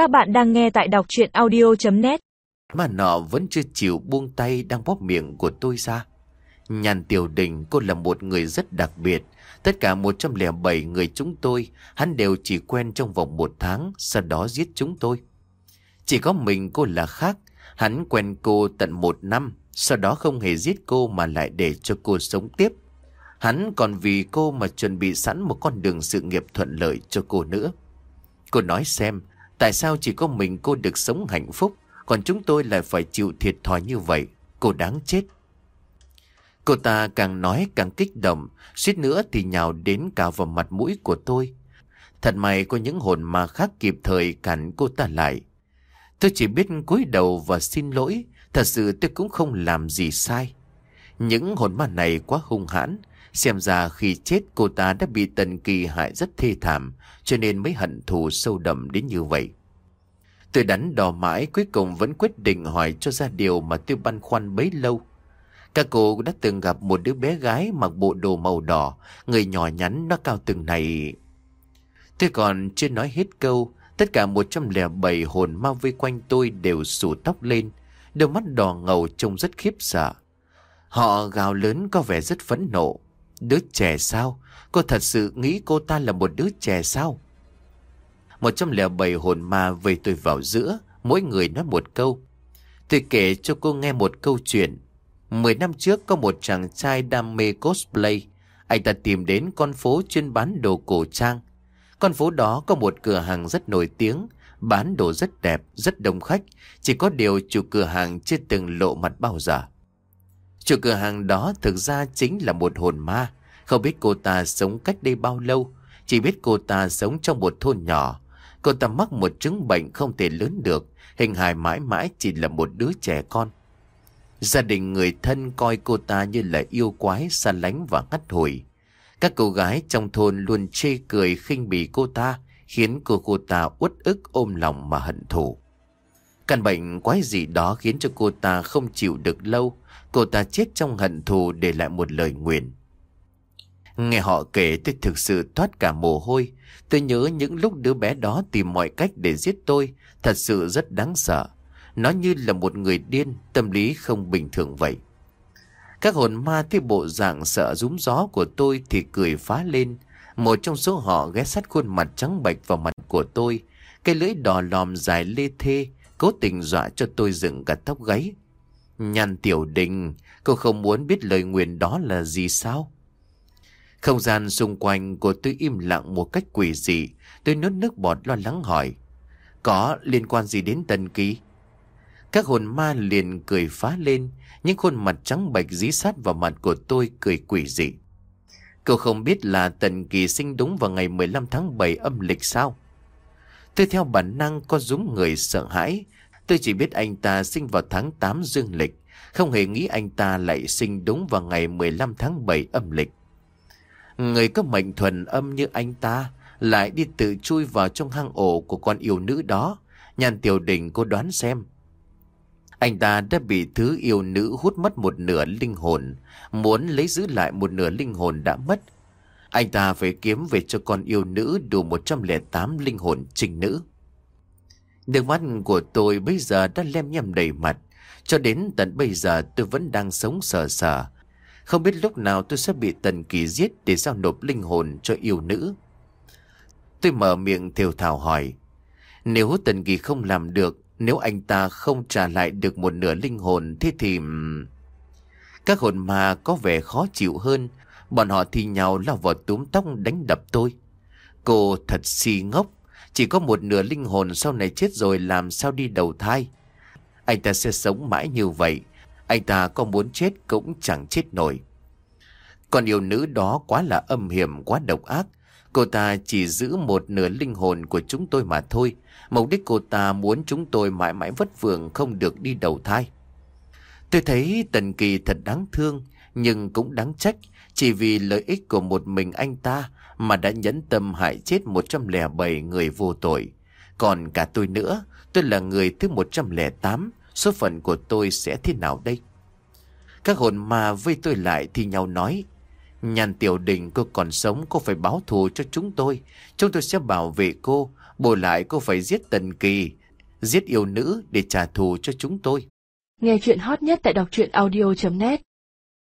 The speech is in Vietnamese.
Các bạn đang nghe tại đọc chuyện audio.net Mà nọ vẫn chưa chịu buông tay đang bóp miệng của tôi ra. Nhàn tiểu đình cô là một người rất đặc biệt. Tất cả 107 người chúng tôi, hắn đều chỉ quen trong vòng một tháng, sau đó giết chúng tôi. Chỉ có mình cô là khác, hắn quen cô tận một năm, sau đó không hề giết cô mà lại để cho cô sống tiếp. Hắn còn vì cô mà chuẩn bị sẵn một con đường sự nghiệp thuận lợi cho cô nữa. Cô nói xem, tại sao chỉ có mình cô được sống hạnh phúc, còn chúng tôi lại phải chịu thiệt thòi như vậy? Cô đáng chết. Cô ta càng nói càng kích động, suýt nữa thì nhào đến cả vào mặt mũi của tôi. Thật may có những hồn ma khác kịp thời cản cô ta lại. Tôi chỉ biết cúi đầu và xin lỗi, thật sự tôi cũng không làm gì sai. Những hồn ma này quá hung hãn, xem ra khi chết cô ta đã bị Tần Kỳ hại rất thê thảm, cho nên mới hận thù sâu đậm đến như vậy. Tôi đắn đo mãi cuối cùng vẫn quyết định hỏi cho ra điều mà tôi băn khoăn bấy lâu. Các cô đã từng gặp một đứa bé gái mặc bộ đồ màu đỏ, người nhỏ nhắn nó cao từng này. Tôi còn chưa nói hết câu, tất cả 107 hồn ma vây quanh tôi đều sủ tóc lên, đôi mắt đỏ ngầu trông rất khiếp sợ. Họ gào lớn có vẻ rất phẫn nộ. Đứa trẻ sao? Cô thật sự nghĩ cô ta là một đứa trẻ sao? 107 hồn ma vây tôi vào giữa, mỗi người nói một câu. Tôi kể cho cô nghe một câu chuyện. Mười năm trước có một chàng trai đam mê cosplay. Anh ta tìm đến con phố chuyên bán đồ cổ trang. Con phố đó có một cửa hàng rất nổi tiếng, bán đồ rất đẹp, rất đông khách. Chỉ có điều chủ cửa hàng chưa từng lộ mặt bao giờ. Chủ cửa hàng đó thực ra chính là một hồn ma. Không biết cô ta sống cách đây bao lâu. Chỉ biết cô ta sống trong một thôn nhỏ. Cô ta mắc một chứng bệnh không thể lớn được. Hình hài mãi mãi chỉ là một đứa trẻ con. Gia đình người thân coi cô ta như là yêu quái, xa lánh và ngắt hồi. Các cô gái trong thôn luôn chê cười khinh bỉ cô ta, khiến cô cô ta uất ức ôm lòng mà hận thù. Căn bệnh quái gì đó khiến cho cô ta không chịu được lâu, cô ta chết trong hận thù để lại một lời nguyện. Nghe họ kể tôi thực sự thoát cả mồ hôi, tôi nhớ những lúc đứa bé đó tìm mọi cách để giết tôi, thật sự rất đáng sợ. Nó như là một người điên, tâm lý không bình thường vậy. Các hồn ma thấy bộ dạng sợ rúm gió của tôi thì cười phá lên. Một trong số họ ghé sát khuôn mặt trắng bệch vào mặt của tôi. Cái lưỡi đỏ lòm dài lê thê, cố tình dọa cho tôi dựng cả tóc gáy. Nhàn tiểu đình, cô không muốn biết lời nguyền đó là gì sao? Không gian xung quanh của tôi im lặng một cách quỷ dị. Tôi nuốt nước bọt lo lắng hỏi. Có liên quan gì đến Tần Kỳ? Các hồn ma liền cười phá lên, những khuôn mặt trắng bệch dí sát vào mặt của tôi cười quỷ dị. Cậu không biết là Tần Kỳ sinh đúng vào ngày 15 tháng 7 âm lịch sao? Tôi theo bản năng có dũng người sợ hãi. Tôi chỉ biết anh ta sinh vào tháng 8 dương lịch, không hề nghĩ anh ta lại sinh đúng vào ngày 15 tháng 7 âm lịch. Người có mệnh thuần âm như anh ta lại đi tự chui vào trong hang ổ của con yêu nữ đó. Nhàn tiểu đình cô đoán xem. Anh ta đã bị thứ yêu nữ hút mất một nửa linh hồn, muốn lấy giữ lại một nửa linh hồn đã mất. Anh ta phải kiếm về cho con yêu nữ đủ 108 linh hồn trình nữ. Nước mắt của tôi bây giờ đã lem nhem đầy mặt. Cho đến tận bây giờ tôi vẫn đang sống sờ sờ. Không biết lúc nào tôi sẽ bị Tần Kỳ giết để giao nộp linh hồn cho yêu nữ. Tôi mở miệng thều thào hỏi. Nếu Tần Kỳ không làm được, nếu anh ta không trả lại được một nửa linh hồn, thế thì... Các hồn ma có vẻ khó chịu hơn. Bọn họ thì nhào lao vào túm tóc đánh đập tôi. Cô thật si ngốc. Chỉ có một nửa linh hồn sau này chết rồi làm sao đi đầu thai. Anh ta sẽ sống mãi như vậy. Anh ta có muốn chết cũng chẳng chết nổi. Còn yêu nữ đó quá là âm hiểm, quá độc ác. Cô ta chỉ giữ một nửa linh hồn của chúng tôi mà thôi. Mục đích cô ta muốn chúng tôi mãi mãi vất vưởng không được đi đầu thai. Tôi thấy Tần Kỳ thật đáng thương, nhưng cũng đáng trách. Chỉ vì lợi ích của một mình anh ta mà đã nhẫn tâm hại chết 107 người vô tội. Còn cả tôi nữa, tôi là người thứ 108, số phận của tôi sẽ thế nào đây? Các hồn ma vây tôi lại thì nhau nói, Nhàn tiểu đình cô còn sống cô phải báo thù cho chúng tôi Chúng tôi sẽ bảo vệ cô Bù lại cô phải giết Tần Kỳ, giết yêu nữ để trả thù cho chúng tôi. Nghe chuyện hot nhất tại đọc truyện audio.net